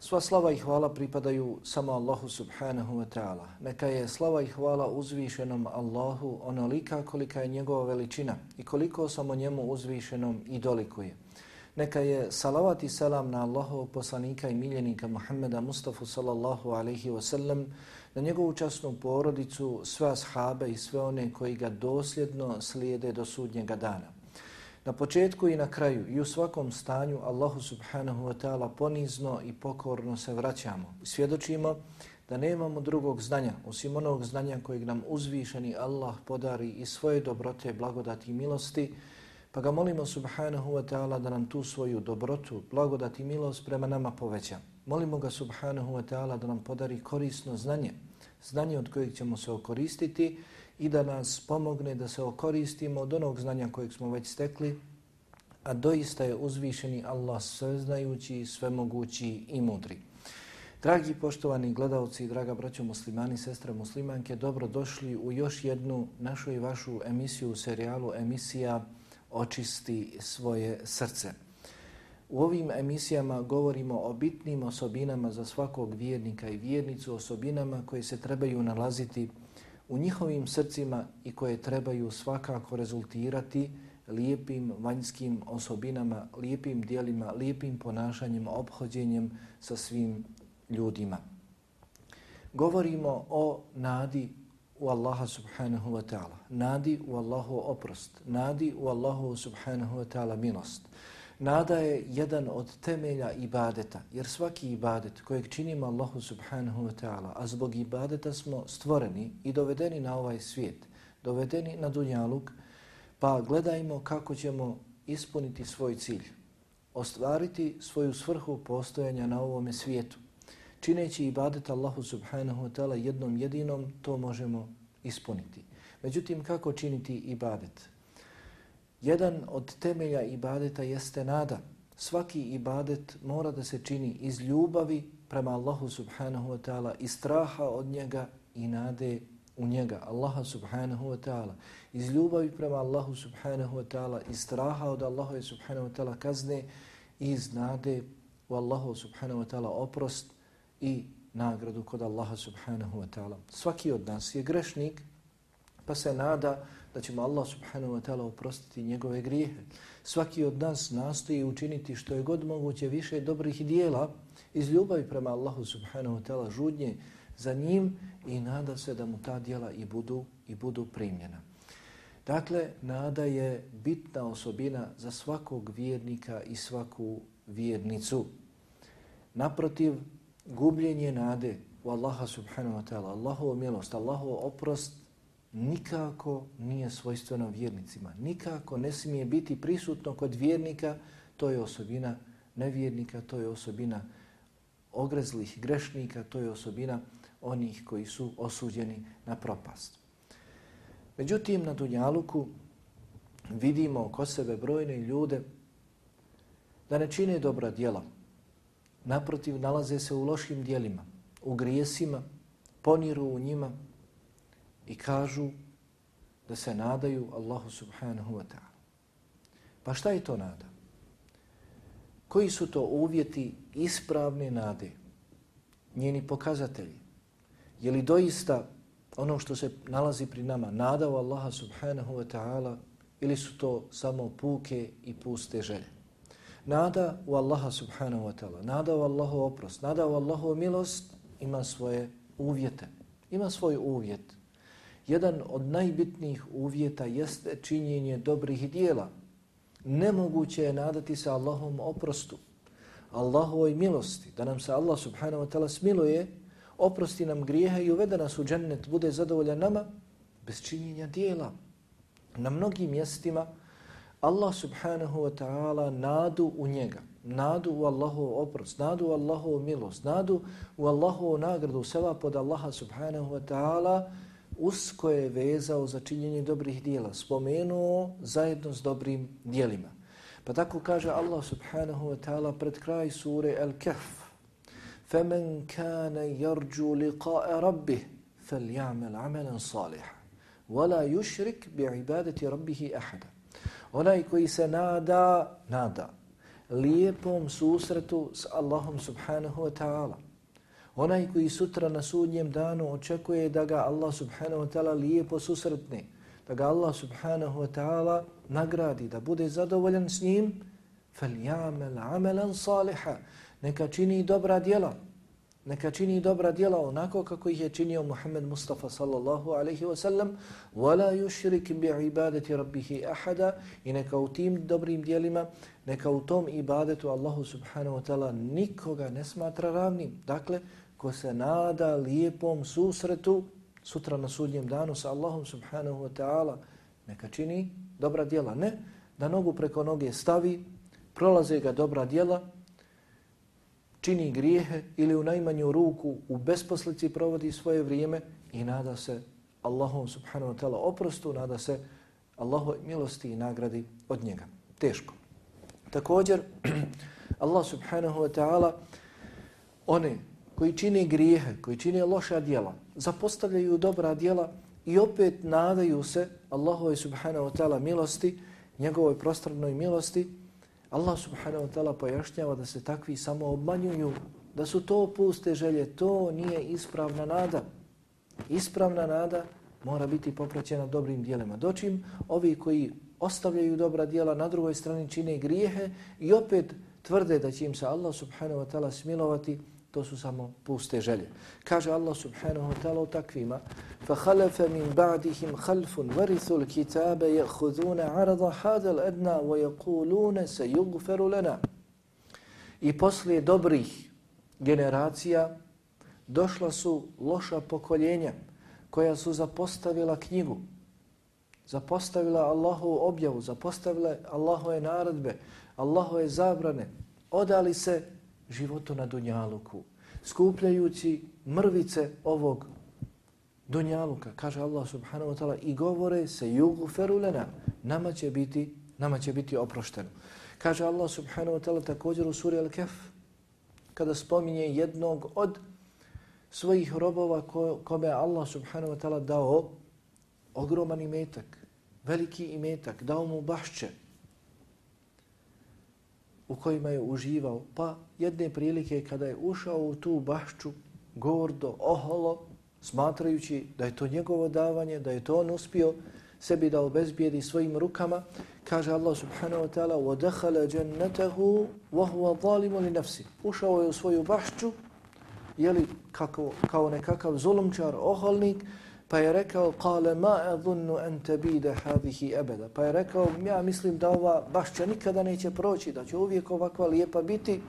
Sva slava i hvala pripadaju samo Allahu subhanahu wa ta'ala. Neka je slava i hvala uzvišenom Allahu onolika kolika je njegova veličina i koliko samo njemu uzvišenom i dolikuje. Neka je salavat i selam na Allahov poslanika i miljenika Muhammeda Mustafa sallallahu alaihi wa sallam, na njegovu časnu porodicu, sve ashabe i sve one koji ga dosljedno slijede do sudnjega dana. Na početku i na kraju i u svakom stanju Allahu subhanahu wa ta'ala ponizno i pokorno se vraćamo. Svjedočimo da nemamo drugog znanja osim onog znanja kojeg nam uzvišeni Allah podari i svoje dobrote, blagodati i milosti, pa ga molimo subhanahu wa ta'ala da nam tu svoju dobrotu, blagodati i milost prema nama poveća. Molimo ga subhanahu wa ta'ala da nam podari korisno znanje, znanje od kojeg ćemo se okoristiti i da nas pomogne da se okoristimo od onog znanja kojeg smo već stekli, a doista je uzvišeni Allah sveznajući, svemogući i mudri. Dragi poštovani gledalci i draga braćo muslimani, sestre muslimanke, dobro došli u još jednu našu i vašu emisiju u serijalu emisija Očisti svoje srce. U ovim emisijama govorimo o bitnim osobinama za svakog vjernika i vjernicu, osobinama koje se trebaju nalaziti u u njihovim srcima i koje trebaju svakako rezultirati lijepim vanjskim osobinama, lijepim dijelima, lijepim ponašanjem, obhođenjem sa svim ljudima. Govorimo o nadi u Allaha subhanahu wa ta'ala, nadi u Allahu oprost, nadi u Allahu subhanahu wa ta'ala milost. Nada je jedan od temelja ibadeta, jer svaki ibadet kojeg činimo Allahu subhanahu wa ta'ala, a zbog ibadeta smo stvoreni i dovedeni na ovaj svijet, dovedeni na dunjaluk, pa gledajmo kako ćemo ispuniti svoj cilj, ostvariti svoju svrhu postojanja na ovome svijetu. Čineći ibadet Allahu subhanahu wa ta'ala jednom jedinom, to možemo ispuniti. Međutim, kako činiti ibadet? Jedan od temelja ibadeta jeste nada. Svaki ibadet mora da se čini iz ljubavi prema Allahu subhanahu wa ta'ala i straha od njega i nade u njega, Allaha subhanahu wa ta'ala. Iz ljubavi prema Allahu subhanahu wa ta'ala i straha od Allaha subhanahu wa ta'ala kazne i iz nade u Allahu subhanahu wa ta'ala oprost i nagradu kod Allaha subhanahu wa ta'ala. Svaki od nas je grešnik pa se nada da ćemo Allah subhanahu wa ta'ala oprostiti njegove grijehe. Svaki od nas nastoji učiniti što je god moguće više dobrih dijela iz ljubavi prema Allahu subhanahu wa ta'ala žudnje za njim i nada se da mu ta dijela i budu i budu primljena. Dakle, nada je bitna osobina za svakog vjernika i svaku vjernicu. Naprotiv, gubljenje nade u Allaha subhanahu wa ta'ala, Allahovu milost, Allahovu oprost nikako nije svojstveno vjernicima. Nikako ne smije biti prisutno kod vjernika, to je osobina nevjernika, to je osobina ogrezlih grešnika, to je osobina onih koji su osuđeni na propast. Međutim, na Dunjaluku vidimo oko sebe brojne ljude da ne čine dobra djela. Naprotiv, nalaze se u lošim dijelima, u grijesima, poniru u njima, i kažu da se nadaju Allahu subhanahu wa ta'ala. Pa šta je to nada? Koji su to uvjeti ispravne nade? Njeni pokazatelji? Je li doista ono što se nalazi pri nama nada u Allaha subhanahu wa ta'ala ili su to samo puke i puste želje? Nada u Allaha subhanahu wa ta'ala, nada u Allahu oprost, nada u Allahu milost ima svoje uvjete. Ima svoj uvjet jedan od najbitnijih uvjeta jeste činjenje dobrih dijela. Nemoguće je nadati se Allahom oprostu, Allahovoj milosti, da nam se Allah subhanahu wa ta'ala smiluje, oprosti nam grijeha i uvede nas u džennet, bude zadovoljan nama, bez činjenja dijela. Na mnogim mjestima Allah subhanahu wa ta'ala nadu u njega, nadu u Allahov oprost, nadu u Allahov milost, nadu u Allahov nagradu, seva pod Allaha subhanahu wa ta'ala, usko je vezao za činjenje dobrih dijela, spomenuo zajedno s dobrim dijelima. Pa tako kaže Allah subhanahu wa ta'ala pred kraj sure Al-Kahf. فَمَنْ كَانَ يَرْجُوا لِقَاءَ رَبِّهِ فَلْيَعْمَلْ عَمَلًا صَالِحًا وَلَا يُشْرِكْ بِعِبَادَةِ رَبِّهِ أَحَدًا Onaj koji se nada, nada lijepom susretu s Allahom subhanahu wa ta'ala. Onaj koji sutra na sudnjem danu očekuje da ga Allah subhanahu wa ta'ala lijepo susretne, da ga Allah subhanahu wa ta'ala nagradi, da bude zadovoljan s njim, فَلْيَعْمَلْ عَمَلًا صَالِحًا Neka čini dobra djela, neka čini dobra djela onako kako ih je činio Muhammed Mustafa sallallahu alaihi wa sallam وَلَا يُشْرِكْ بِعِبَادَةِ رَبِّهِ أَحَدًا i neka u tim dobrim djelima, neka u tom ibadetu Allahu subhanahu wa ta'ala nikoga ne smatra ravnim. Dakle, ko se nada lijepom susretu sutra na sudnjem danu sa Allahom subhanahu wa ta'ala, neka čini dobra djela. Ne da nogu preko noge stavi, prolaze ga dobra djela, čini grijehe ili u najmanju ruku u besposlici provodi svoje vrijeme i nada se Allahom subhanahu wa ta'ala oprostu, nada se Allahu milosti i nagradi od njega. Teško. Također, Allah subhanahu wa ta'ala one koji čine grijehe, koji čine loša djela, zapostavljaju dobra djela i opet nadaju se Allahove subhanahu wa ta'ala milosti, njegovoj prostranoj milosti, Allah subhanahu wa ta'ala pojašnjava da se takvi samo obmanjuju, da su to puste želje, to nije ispravna nada. Ispravna nada mora biti popraćena dobrim dijelima. Dočim ovi koji ostavljaju dobra dijela, na drugoj strani čine grijehe i opet tvrde da će im se Allah subhanahu wa ta'ala smilovati, to su samo puste želje. Kaže Allah subhanahu wa ta'ala o takvima فَخَلَفَ مِنْ بَعْدِهِمْ خَلْفٌ وَرِثُ الْكِتَابَ يَأْخُذُونَ عَرَضَ هَذَا الْأَدْنَا وَيَقُولُونَ سَيُغْفَرُ لَنَا I poslije dobrih generacija došla su loša pokoljenja koja su zapostavila knjigu, zapostavila Allahu objavu, zapostavila Allahove naredbe, Allahove zabrane, odali se životu na Dunjaluku, skupljajući mrvice ovog Dunjaluka, kaže Allah subhanahu wa ta'ala, i govore se jugu ferulena, nama će biti, nama će biti oprošteno. Kaže Allah subhanahu wa ta'ala također u suri Al-Kef, kada spominje jednog od svojih robova ko, kome Allah subhanahu wa ta'ala dao ogroman imetak, veliki imetak, dao mu bašće, u kojima je uživao. Pa jedne prilike kada je ušao u tu bašću, gordo, oholo, smatrajući da je to njegovo davanje, da je to on uspio sebi da obezbijedi svojim rukama, kaže Allah subhanahu wa ta'ala وَدَخَلَ جَنَّتَهُ وَهُوَ ظَالِمُ لِنَفْسِ Ušao je u svoju bašću, jeli kako, kao nekakav zulumčar, oholnik, Pa je rekao, kale ma adunnu an tabida hadihi abada. Pa je rekao, ja mislim da ova bašća nikada neće proći, da će uvijek ovakva lijepa biti.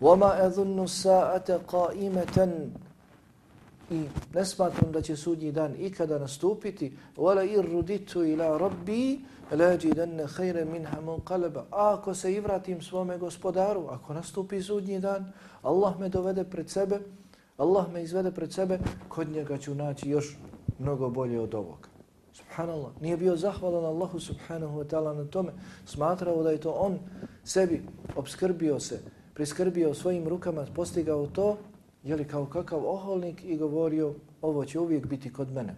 Wa ma sa'ata qa'imatan. I ne smatram da će sudnji dan ikada nastupiti. Wala irruditu ila rabbi lajidanna khayran minha munqalaba. Ako se i vratim svome gospodaru, ako nastupi sudnji dan, Allah me dovede pred sebe, Allah me izvede pred sebe, kod njega ću naći još mnogo bolje od ovoga. Subhanallah, nije bio zahvalan Allahu subhanahu wa ta'ala na tome, smatrao da je to on sebi obskrbio se, priskrbio svojim rukama, postigao to, jeli kao kakav oholnik i govorio ovo će uvijek biti kod mene.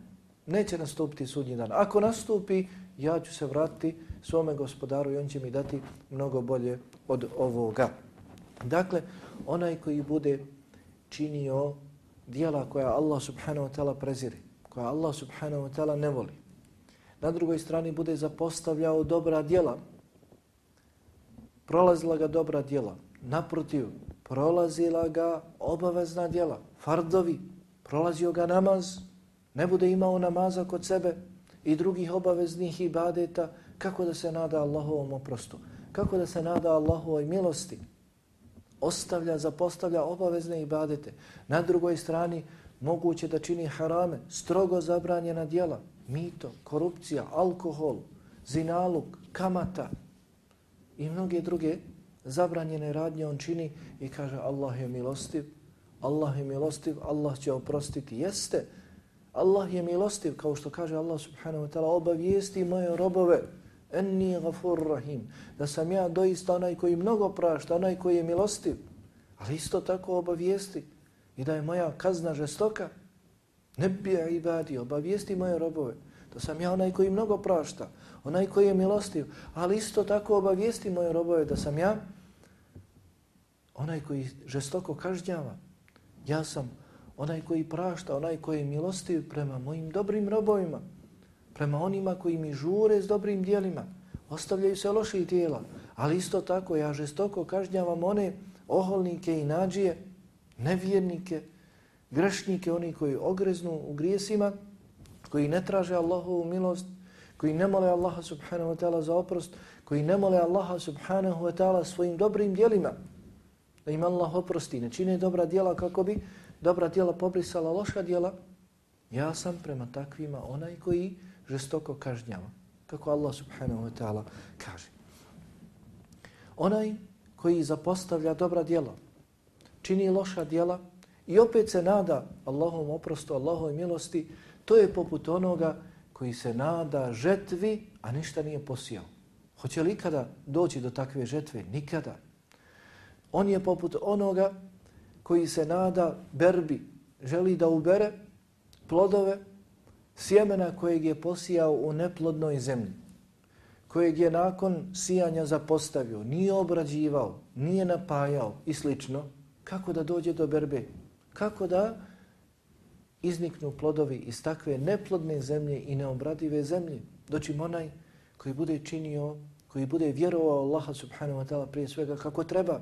Neće nastupiti sudnji dan. Ako nastupi, ja ću se vratiti svome gospodaru i on će mi dati mnogo bolje od ovoga. Dakle, onaj koji bude činio dijela koja Allah subhanahu wa ta'ala preziri, koja Allah subhanahu wa ta'ala ne voli. Na drugoj strani bude zapostavljao dobra djela. Prolazila ga dobra djela. Naprotiv, prolazila ga obavezna djela. Fardovi, prolazio ga namaz, ne bude imao namaza kod sebe i drugih obaveznih ibadeta, kako da se nada Allahovom oprostu? Kako da se nada Allahovoj milosti? Ostavlja, zapostavlja obavezne ibadete. Na drugoj strani, moguće da čini harame, strogo zabranjena djela, mito, korupcija, alkohol, zinaluk, kamata i mnoge druge zabranjene radnje on čini i kaže Allah je milostiv, Allah je milostiv, Allah će oprostiti. Jeste, Allah je milostiv, kao što kaže Allah subhanahu wa ta'ala, obavijesti moje robove, enni gafur rahim, da sam ja doista onaj koji mnogo prašta, onaj koji je milostiv, ali isto tako obavijesti i da je moja kazna žestoka, ne bija ibadi, obavijesti moje robove, da sam ja onaj koji mnogo prašta, onaj koji je milostiv, ali isto tako obavijesti moje robove da sam ja onaj koji žestoko kažnjava. Ja sam onaj koji prašta, onaj koji je milostiv prema mojim dobrim robovima, prema onima koji mi žure s dobrim dijelima. Ostavljaju se loši tijela, ali isto tako ja žestoko kažnjavam one oholnike i nađije, nevjernike, grešnike, oni koji ogreznu u grijesima, koji ne traže Allahovu milost, koji ne mole Allaha subhanahu wa ta'ala za oprost, koji ne mole Allaha subhanahu wa ta'ala svojim dobrim dijelima, da im Allah oprosti, ne čine dobra dijela kako bi dobra dijela pobrisala loša dijela, ja sam prema takvima onaj koji žestoko kažnjava. Kako Allah subhanahu wa ta'ala kaže. Onaj koji zapostavlja dobra dijela, čini loša djela i opet se nada Allahom oprostu, Allahom milosti, to je poput onoga koji se nada žetvi, a ništa nije posijao. Hoće li ikada doći do takve žetve? Nikada. On je poput onoga koji se nada berbi, želi da ubere plodove sjemena kojeg je posijao u neplodnoj zemlji, kojeg je nakon sijanja zapostavio, nije obrađivao, nije napajao i slično, kako da dođe do berbe? Kako da izniknu plodovi iz takve neplodne zemlje i neobradive zemlje? Doći onaj koji bude činio, koji bude vjerovao Allaha subhanahu wa ta'ala prije svega kako treba,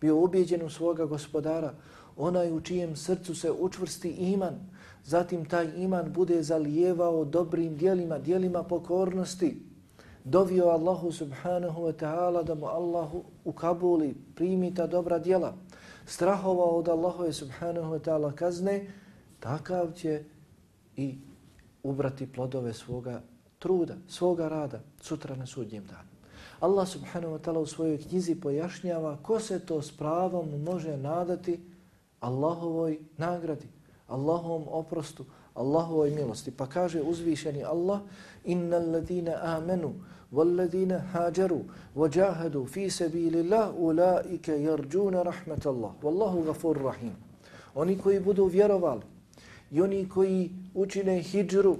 bio ubijeđen u svoga gospodara, onaj u čijem srcu se učvrsti iman, zatim taj iman bude zalijevao dobrim dijelima, dijelima pokornosti, dovio Allahu subhanahu wa ta'ala da mu Allahu ukabuli, primi ta dobra dijela, strahovao od Allahove subhanahu wa ta'ala kazne, takav će i ubrati plodove svoga truda, svoga rada sutra na sudnjem danu. Allah subhanahu wa ta'ala u svojoj knjizi pojašnjava ko se to s pravom može nadati Allahovoj nagradi, Allahovom oprostu, Allahovoj milosti. Pa kaže uzvišeni Allah, innal ladina amenu, والذين هاجروا وجاهدوا في سبيل الله أولئك يرجون رحمة الله والله غفور رحيم Oni koji budu vjerovali i oni koji učine hijđru,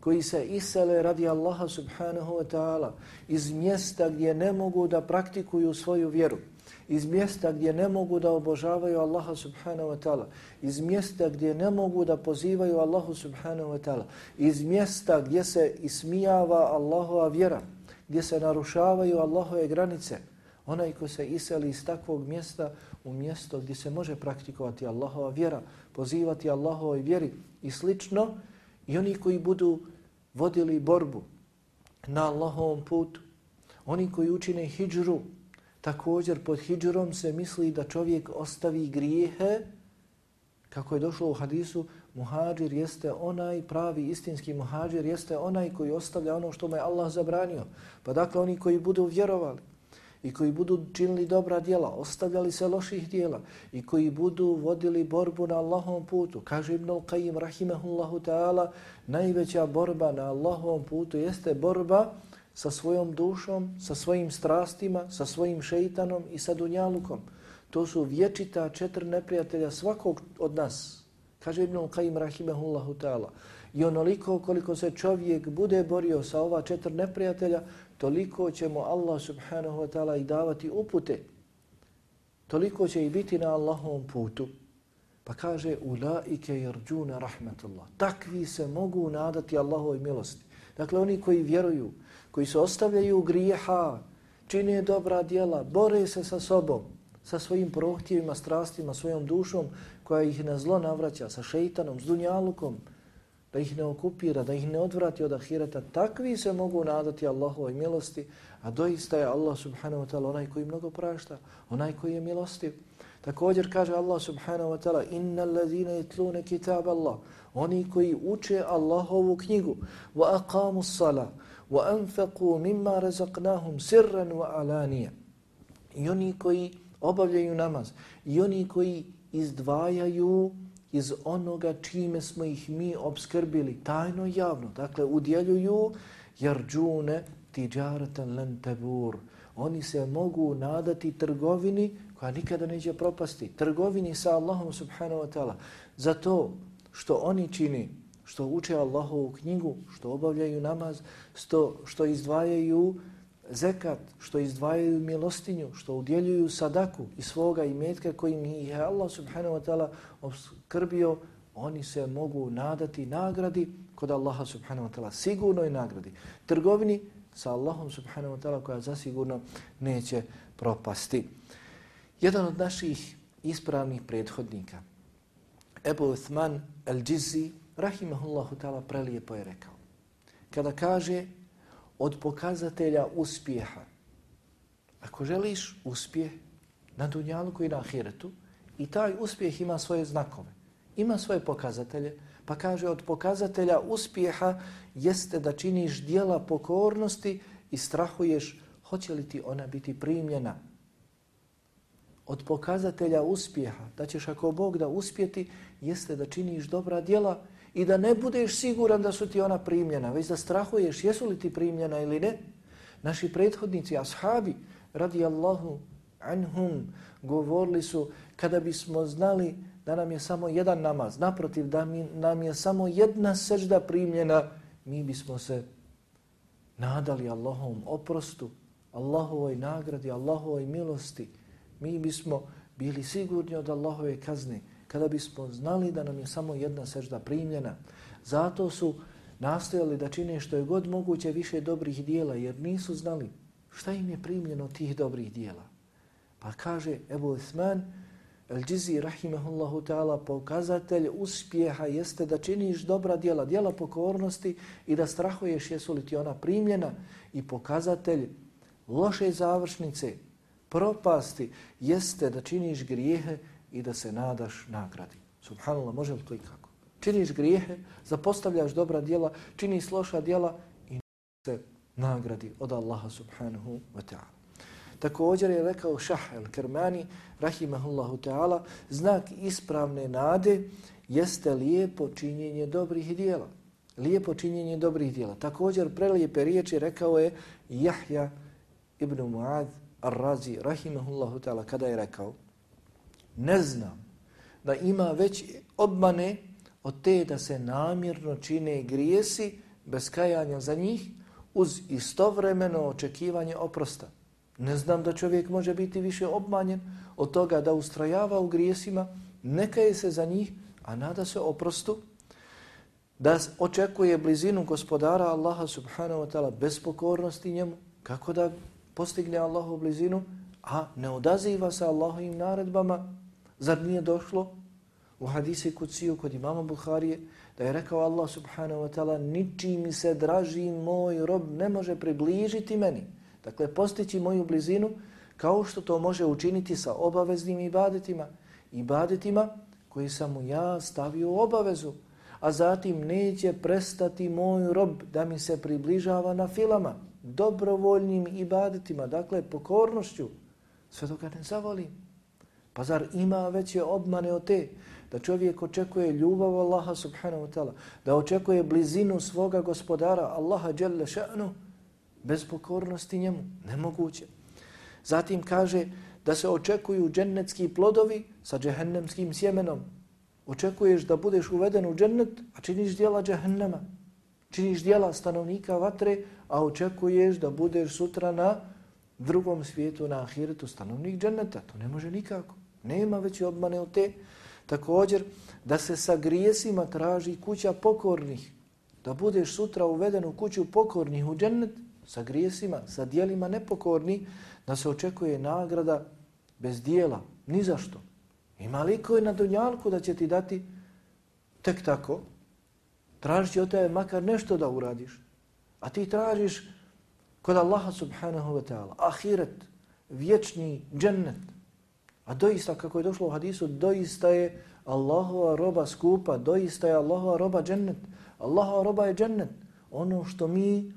koji se isele radi Allaha subhanahu wa ta'ala iz mjesta gdje ne mogu da praktikuju svoju vjeru, iz mjesta gdje ne mogu da obožavaju Allaha subhanahu wa ta'ala, iz mjesta gdje ne mogu da pozivaju Allahu subhanahu wa ta'ala, iz mjesta gdje se ismijava Allahova vjera, gdje se narušavaju Allahove granice, onaj ko se iseli iz takvog mjesta u mjesto gdje se može praktikovati Allahova vjera, pozivati Allahovoj vjeri i slično, i oni koji budu vodili borbu na Allahovom putu, oni koji učine hijđru, Također pod hijđrom se misli da čovjek ostavi grijehe, kako je došlo u hadisu, muhađir jeste onaj pravi istinski muhađir, jeste onaj koji ostavlja ono što mu je Allah zabranio. Pa dakle oni koji budu vjerovali i koji budu činili dobra djela, ostavljali se loših djela i koji budu vodili borbu na Allahom putu. Kaže Ibn Al-Qayyim rahimahullahu ta'ala, najveća borba na Allahom putu jeste borba sa svojom dušom, sa svojim strastima, sa svojim šeitanom i sa dunjalukom. To su vječita četiri neprijatelja svakog od nas. Kaže Ibn Qayyim rahimahullahu ta'ala. I onoliko koliko se čovjek bude borio sa ova četiri neprijatelja, toliko će mu Allah subhanahu wa ta'ala i davati upute. Toliko će i biti na Allahovom putu. Pa kaže, ulaike yarđuna rahmatullah. Takvi se mogu nadati Allahovoj milosti. Dakle, oni koji vjeruju, koji se ostavljaju grijeha, čine dobra djela, bore se sa sobom, sa svojim prohtjevima, strastima, svojom dušom koja ih na zlo navraća, sa šeitanom, s dunjalukom, da ih ne okupira, da ih ne odvrati od ahireta, takvi se mogu nadati Allahovoj milosti, a doista je Allah subhanahu wa ta'ala onaj koji mnogo prašta, onaj koji je milostiv. Također kaže Allah subhanahu wa ta'ala inna allazina yatluna kitab Allah oni koji uče Allahovu knjigu wa aqamu s-salah wa مِمَّا mimma razaqnahum sirran wa alaniya i oni koji obavljaju namaz i oni koji izdvajaju iz onoga čime smo ih mi obskrbili, tajno i javno. Dakle, udjeljuju jer džune tiđaratan len tebur. Oni se mogu nadati trgovini koja nikada neće propasti. Trgovini sa Allahom subhanahu wa ta'ala. Zato što oni čini, što uče Allahovu knjigu, što obavljaju namaz, što, što izdvajaju zekat, što izdvajaju milostinju, što udjeljuju sadaku i svoga imetka kojim ih je Allah subhanahu wa ta'ala obskrbio, oni se mogu nadati nagradi kod Allaha subhanahu wa ta'ala, sigurnoj nagradi. Trgovini sa Allahom subhanahu wa ta'ala koja zasigurno neće propasti. Jedan od naših ispravnih prethodnika, Ebu Uthman al-Džizi, rahimahullahu ta'ala, prelijepo je rekao. Kada kaže od pokazatelja uspjeha, ako želiš uspjeh na dunjalu i na ahiretu, i taj uspjeh ima svoje znakove, ima svoje pokazatelje, pa kaže od pokazatelja uspjeha jeste da činiš dijela pokornosti i strahuješ hoće li ti ona biti primljena. Od pokazatelja uspjeha, da ćeš ako Bog da uspjeti, jeste da činiš dobra dijela i da ne budeš siguran da su ti ona primljena, već da strahuješ jesu li ti primljena ili ne. Naši prethodnici, ashabi, radijallahu anhum, govorili su kada bismo znali da nam je samo jedan namaz, naprotiv da mi, nam je samo jedna sežda primljena, mi bismo se nadali Allahovom oprostu, Allahovoj nagradi, Allahovoj milosti. Mi bismo bili sigurni od Allahove kazne kada bismo znali da nam je samo jedna sežda primljena. Zato su nastojali da čine što je god moguće više dobrih dijela, jer nisu znali šta im je primljeno tih dobrih dijela. Pa kaže Ebu Isman, Al-đizi, rahimahullahu ta'ala, pokazatelj uspjeha jeste da činiš dobra djela, djela pokornosti i da strahuješ jesu li ti ona primljena i pokazatelj loše završnice, propasti, jeste da činiš grijehe i da se nadaš nagradi. Subhanallah, može li to i kako? Činiš grijehe, zapostavljaš dobra djela, činiš loša djela i se nagradi od Allaha subhanahu wa ta'ala. Također je rekao Šah el-Kermani, rahimahullahu ta'ala, znak ispravne nade jeste lijepo činjenje dobrih dijela. Lijepo činjenje dobrih dijela. Također prelijepe riječi rekao je Jahja ibn Muad ar-Razi, rahimahullahu ta'ala, kada je rekao ne znam da ima već obmane od te da se namjerno čine grijesi bez kajanja za njih uz istovremeno očekivanje oprosta. Ne znam da čovjek može biti više obmanjen od toga da ustrajava u grijesima, neka je se za njih, a nada se oprostu, da očekuje blizinu gospodara Allaha subhanahu wa ta'ala bez pokornosti njemu, kako da postigne Allahu blizinu, a ne odaziva se Allahovim naredbama, zar nije došlo u hadisi kuciju kod imama Buharije, da je rekao Allah subhanahu wa ta'ala, niči mi se draži moj rob ne može približiti meni, Dakle, postići moju blizinu kao što to može učiniti sa obaveznim ibadetima. Ibadetima koji sam mu ja stavio u obavezu. A zatim neće prestati moj rob da mi se približava na filama, dobrovoljnim ibadetima, dakle pokornošću, sve dok ga ne zavolim. Pa zar ima veće obmane od te da čovjek očekuje ljubav Allaha subhanahu wa ta'ala, da očekuje blizinu svoga gospodara Allaha dželle še'nu, bez pokornosti njemu. Nemoguće. Zatim kaže da se očekuju džennetski plodovi sa džehennemskim sjemenom. Očekuješ da budeš uveden u džennet, a činiš dijela džehennema. Činiš dijela stanovnika vatre, a očekuješ da budeš sutra na drugom svijetu, na ahiretu, stanovnik dženneta. To ne može nikako. Nema već obmane od te. Također, da se sa grijesima traži kuća pokornih. Da budeš sutra uveden u kuću pokornih u džennet, sa grijesima, sa dijelima nepokorni, da se očekuje nagrada bez dijela, ni zašto. Ima li koji na dunjalku da će ti dati tek tako? Traži od tebe makar nešto da uradiš. A ti tražiš kod Allaha subhanahu wa ta'ala, ahiret, vječni džennet. A doista, kako je došlo u hadisu, doista je Allahova roba skupa, doista je Allahova roba džennet. Allahova roba je džennet. Ono što mi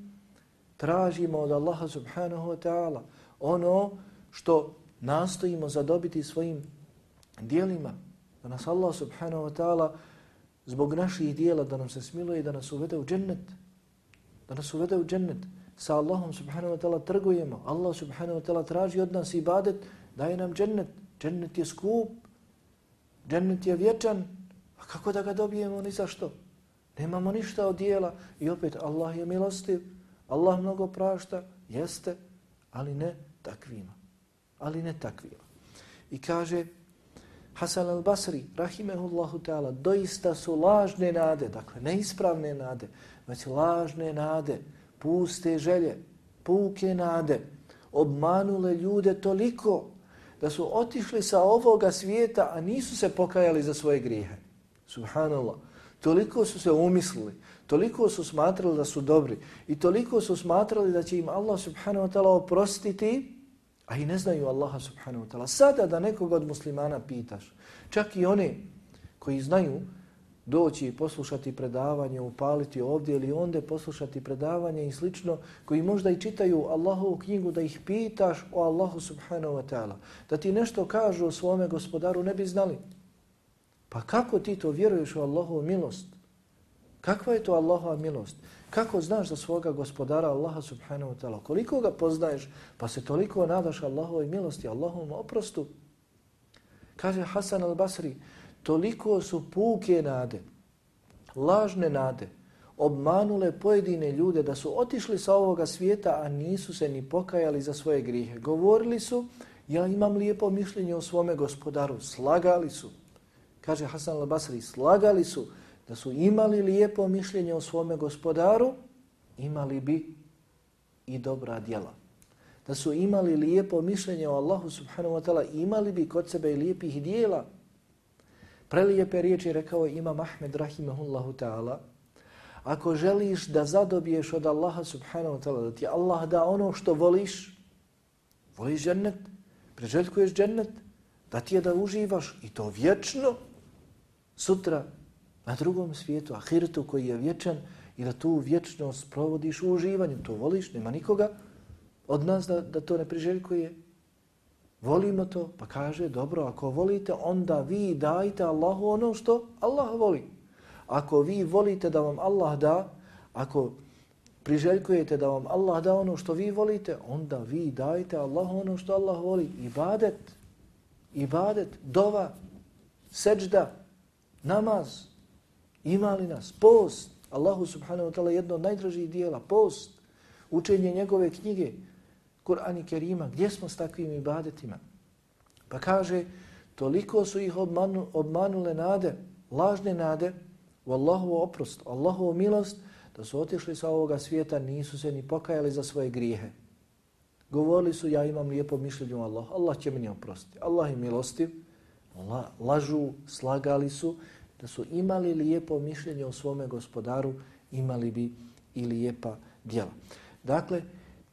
tražimo od Allaha subhanahu wa ta'ala ono što nastojimo zadobiti svojim dijelima, da nas Allah subhanahu wa ta'ala zbog naših dijela da nam se smiluje i da nas uvede u džennet. Da nas uvede u džennet. Sa Allahom subhanahu wa ta'ala trgujemo. Allah subhanahu wa ta'ala traži od nas ibadet, daje nam džennet. Džennet je skup. Džennet je vječan. A kako da ga dobijemo ni za što? Nemamo ništa od dijela. I opet Allah je milostiv. Allah mnogo prašta. Jeste. Ali ne takvima. Ali ne takvima. I kaže Hasan al-Basri, rahimehullahu ta'ala, doista su lažne nade, dakle neispravne nade, već lažne nade, puste želje, puke nade, obmanule ljude toliko da su otišli sa ovoga svijeta, a nisu se pokajali za svoje grijehe. Subhanallah. Toliko su se umislili, toliko su smatrali da su dobri i toliko su smatrali da će im Allah subhanahu wa ta'ala oprostiti, a i ne znaju Allaha subhanahu wa ta'ala. Sada da nekoga od muslimana pitaš, čak i one koji znaju doći i poslušati predavanje, upaliti ovdje ili onda poslušati predavanje i slično, koji možda i čitaju Allahovu knjigu da ih pitaš o Allahu subhanahu wa ta'ala, da ti nešto kažu o svome gospodaru, ne bi znali. Pa kako ti to vjeruješ u Allahovu milost? Kakva je to Allahova milost? Kako znaš za svoga gospodara Allaha subhanahu wa ta'ala? Koliko ga poznaješ, pa se toliko nadaš Allahovoj milosti, Allahovom oprostu? Kaže Hasan al-Basri, toliko su puke nade, lažne nade, obmanule pojedine ljude da su otišli sa ovoga svijeta, a nisu se ni pokajali za svoje grijehe. Govorili su, ja imam lijepo mišljenje o svome gospodaru, slagali su. Kaže Hasan al-Basri, slagali su da su imali lijepo mišljenje o svome gospodaru, imali bi i dobra djela. Da su imali lijepo mišljenje o Allahu subhanahu wa ta'ala, imali bi kod sebe i lijepih dijela. Prelijepe riječi rekao Imam Ahmed rahimahullahu ta'ala, ako želiš da zadobiješ od Allaha subhanahu wa ta'ala, da ti Allah da ono što voliš, voliš džennet, preželjkuješ džennet, da ti je da uživaš i to vječno, sutra na drugom svijetu, ahiretu koji je vječan i da tu vječnost provodiš u uživanju. To voliš, nema nikoga od nas da, da to ne priželjkuje. Volimo to, pa kaže, dobro, ako volite, onda vi dajte Allahu ono što Allah voli. Ako vi volite da vam Allah da, ako priželjkujete da vam Allah da ono što vi volite, onda vi dajte Allahu ono što Allah voli. Ibadet, ibadet, dova, seđda, namaz, Ima li nas? Post. Allahu subhanahu wa ta'ala jedno od najdražih dijela. Post. Učenje njegove knjige. Kur'an i Kerima. Gdje smo s takvim ibadetima? Pa kaže, toliko su ih obmanu, obmanule nade, lažne nade, u Allahovu oprost, Allahovu milost, da su otišli sa ovoga svijeta, nisu se ni pokajali za svoje grijehe. Govorili su, ja imam lijepo mišljenje o Allah, Allah će meni oprostiti. Allah je milostiv, la, lažu, slagali su, da su imali lijepo mišljenje o svome gospodaru, imali bi i lijepa djela. Dakle,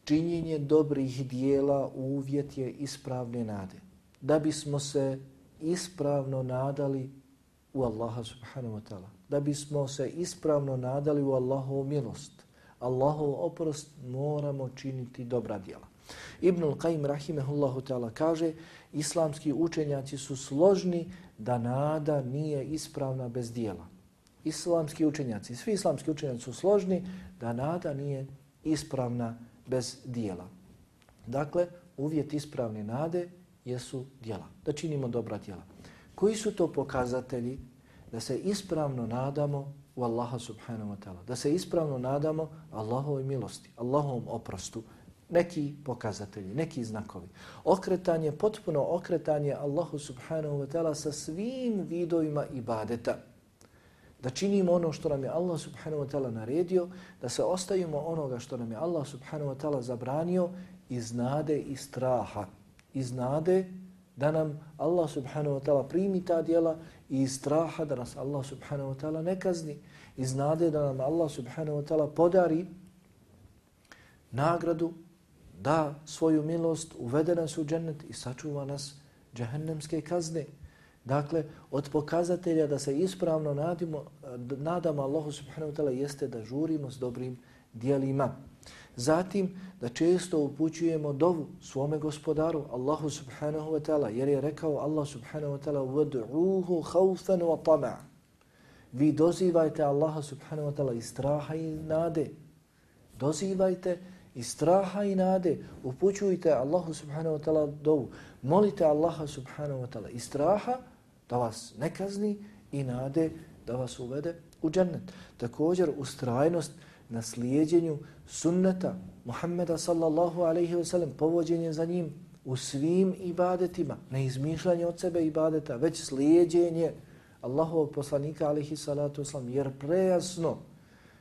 činjenje dobrih dijela uvjet je ispravne nade. Da bismo se ispravno nadali u Allaha subhanahu wa ta'ala. Da bismo se ispravno nadali u Allahovu milost. Allahov oprost moramo činiti dobra djela. Ibnul Qaim rahimehullahu ta'ala kaže islamski učenjaci su složni da nada nije ispravna bez dijela. Islamski učenjaci, svi islamski učenjaci su složni da nada nije ispravna bez dijela. Dakle, uvjet ispravne nade jesu dijela, da činimo dobra dijela. Koji su to pokazatelji da se ispravno nadamo u Allaha subhanahu wa ta'ala, da se ispravno nadamo Allahovoj milosti, Allahovom oprostu, neki pokazatelji, neki znakovi. Okretanje, potpuno okretanje Allahu subhanahu wa ta'ala sa svim vidovima ibadeta. Da činimo ono što nam je Allah subhanahu wa ta'ala naredio, da se ostavimo onoga što nam je Allah subhanahu wa ta'ala zabranio iz nade i straha. Iz nade da nam Allah subhanahu wa ta'ala primi ta djela i iz straha da nas Allah subhanahu wa ta'ala ne kazni. Iz nade da nam Allah subhanahu wa ta'ala podari nagradu da svoju milost, uvede nas u džennet i sačuva nas džahennemske kazne. Dakle, od pokazatelja da se ispravno nadimo, nadamo Allahu subhanahu wa ta'ala jeste da žurimo s dobrim dijelima. Zatim da često upućujemo dovu svome gospodaru Allahu subhanahu wa ta'ala jer je rekao Allah subhanahu wa ta'ala وَدْعُوهُ خَوْفًا وَطَمَعًا Vi dozivajte Allaha subhanahu wa ta'ala iz straha i nade. Dozivajte iz straha i nade. Upućujte Allahu subhanahu wa ta'ala dovu. Molite Allaha subhanahu wa ta'ala iz straha da vas ne kazni i nade da vas uvede u džennet. Također ustrajnost na slijedjenju sunneta Muhammeda sallallahu alaihi wasallam, povođenje za njim u svim ibadetima, ne izmišljanje od sebe ibadeta, već slijedjenje Allahovog poslanika alaihi salatu wasallam, jer prejasno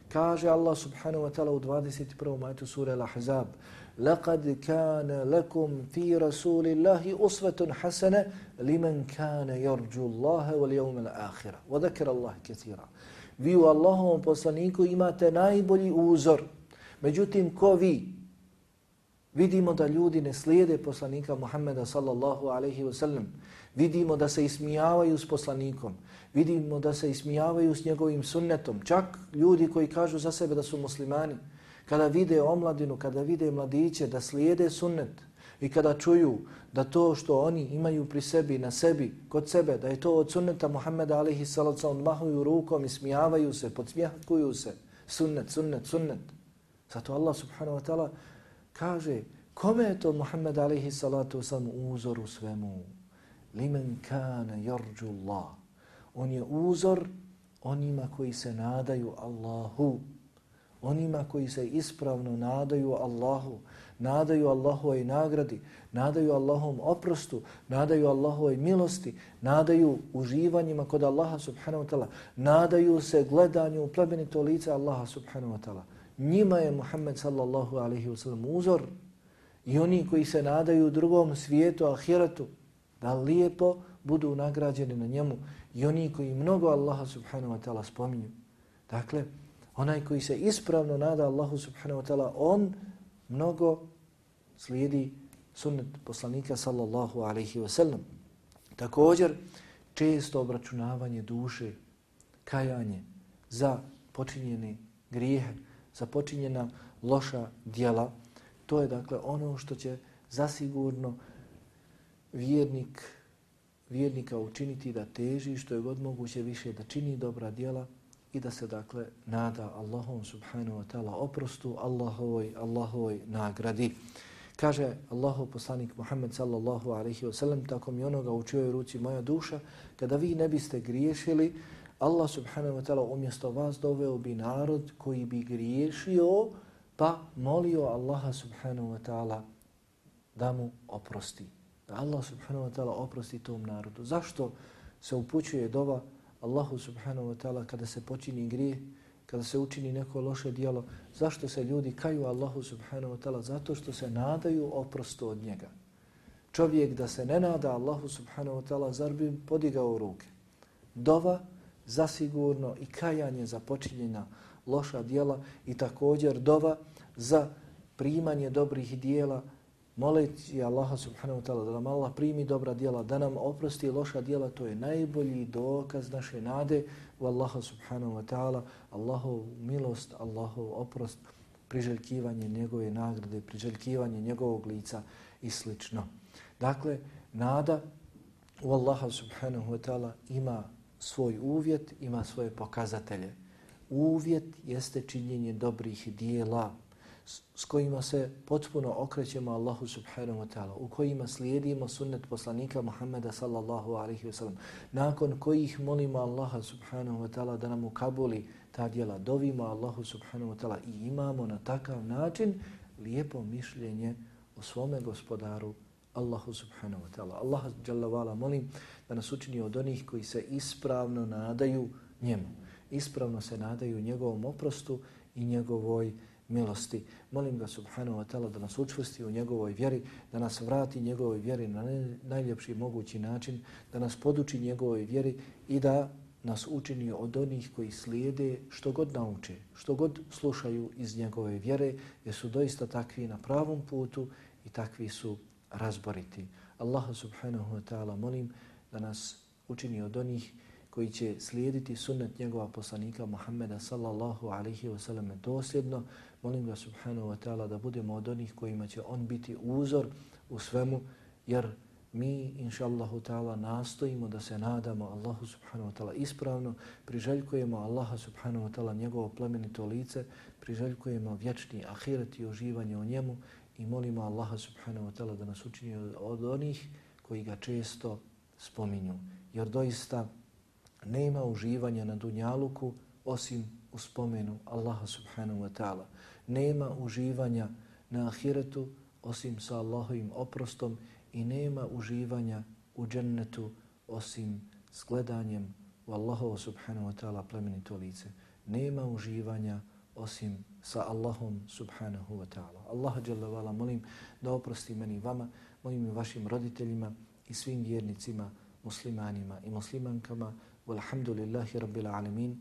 kaže Allah subhanahu wa ta'ala u 21. majtu sura Al-Ahzab لَقَدْ كَانَ لَكُمْ فِي رَسُولِ اللَّهِ أُسْوَةٌ حَسَنَ لِمَنْ كَانَ يَرْجُ اللَّهَ وَالْيَوْمَ الْآخِرَ وَذَكَرَ اللَّهِ كَثِيرًا Vi u Allahovom poslaniku imate najbolji uzor. Međutim, ko vi? Vidimo da ljudi ne slijede poslanika Muhammeda sallallahu alaihi wa sallam. Vidimo da se ismijavaju s poslanikom. Vidimo da se ismijavaju s njegovim sunnetom. Čak ljudi koji kažu za sebe da su muslimani. Kada vide omladinu, kada vide mladiće da slijede sunnet i kada čuju da to što oni imaju pri sebi, na sebi, kod sebe, da je to od sunneta Muhammeda alihi salaca, odmahuju rukom i smijavaju se, podsmjehkuju se, sunnet, sunnet, sunnet. Zato Allah subhanahu wa ta'ala kaže, kome je to Muhammed alihi salatu sam uzor u svemu? Limen kane yarju Allah. On je uzor onima koji se nadaju Allahu onima koji se ispravno nadaju Allahu, nadaju Allahovoj nagradi, nadaju Allahom oprostu, nadaju Allahovoj milosti, nadaju uživanjima kod Allaha subhanahu wa ta'ala, nadaju se gledanju u plebenito lice Allaha subhanahu wa ta'ala. Njima je Muhammed sallallahu alaihi wa sallam uzor i oni koji se nadaju drugom svijetu, ahiretu, da lijepo budu nagrađeni na njemu i oni koji mnogo Allaha subhanahu wa ta'ala spominju. Dakle, Onaj koji se ispravno nada Allahu subhanahu wa ta'ala, on mnogo slijedi sunnet poslanika sallallahu alaihi wa sallam. Također, često obračunavanje duše, kajanje za počinjene grijehe, za počinjena loša dijela, to je dakle ono što će zasigurno vjernik, vjernika učiniti da teži što je god moguće više da čini dobra dijela, i da se dakle nada Allahom subhanahu wa ta'ala oprostu Allahovoj, Allahovoj nagradi. Kaže Allahov poslanik Muhammed sallallahu alaihi wa sallam, tako mi onoga u čioj ruci moja duša, kada vi ne biste griješili, Allah subhanahu wa ta'ala umjesto vas doveo bi narod koji bi griješio, pa molio Allaha subhanahu wa ta'ala da mu oprosti. Da Allah subhanahu wa ta'ala oprosti tom narodu. Zašto se upućuje dova Allahu subhanahu wa ta'ala kada se počini grije, kada se učini neko loše dijelo, zašto se ljudi kaju Allahu subhanahu wa ta'ala? Zato što se nadaju oprostu od njega. Čovjek da se ne nada Allahu subhanahu wa ta'ala, zar bi podigao ruke? Dova zasigurno i kajanje za počinjena loša dijela i također dova za primanje dobrih dijela Moleći Allaha subhanahu wa ta'ala da nam Allah primi dobra djela, da nam oprosti loša djela, to je najbolji dokaz naše nade u Allaha subhanahu wa ta'ala, Allahov milost, Allahov oprost, priželjkivanje njegove nagrade, priželjkivanje njegovog lica i slično. Dakle, nada u Allaha subhanahu wa ta'ala ima svoj uvjet, ima svoje pokazatelje. Uvjet jeste činjenje dobrih dijela, s kojima se potpuno okrećemo Allahu subhanahu wa ta'ala, u kojima slijedimo sunnet poslanika Muhammeda sallallahu alaihi wa sallam, nakon kojih molimo Allaha subhanahu wa ta'ala da nam ukabuli ta djela, dovimo Allahu subhanahu wa ta'ala i imamo na takav način lijepo mišljenje o svome gospodaru Allahu subhanahu wa ta'ala. Allah jalla molim da nas učini od onih koji se ispravno nadaju njemu. Ispravno se nadaju njegovom oprostu i njegovoj milosti. Molim ga subhanahu wa ta'ala da nas učvrsti u njegovoj vjeri, da nas vrati njegovoj vjeri na najljepši mogući način, da nas poduči njegovoj vjeri i da nas učini od onih koji slijede što god nauče, što god slušaju iz njegove vjere, jer su doista takvi na pravom putu i takvi su razboriti. Allah subhanahu wa ta'ala molim da nas učini od onih koji će slijediti sunnet njegova poslanika Muhammeda sallallahu alaihi wa sallam dosljedno. Molim ga subhanahu wa ta'ala da budemo od onih kojima će on biti uzor u svemu, jer mi, inša Allahu ta'ala, nastojimo da se nadamo Allahu subhanahu wa ta'ala ispravno, priželjkujemo Allaha subhanahu wa ta'ala njegovo plemenito lice, priželjkujemo vječni ahiret i uživanje u njemu i molimo Allaha subhanahu wa ta'ala da nas učini od onih koji ga često spominju. Jer doista nema uživanja na dunjaluku osim u spomenu Allaha subhanahu wa ta'ala. Nema uživanja na ahiretu osim sa Allahovim oprostom i nema uživanja u džennetu osim s gledanjem u Allahovo subhanahu wa ta'ala plemenito lice. Nema uživanja osim sa Allahom subhanahu wa ta'ala. Allaha jalla vala molim da oprosti meni vama, mojim i vašim roditeljima i svim vjernicima, muslimanima i muslimankama. Walhamdulillahi rabbil alamin.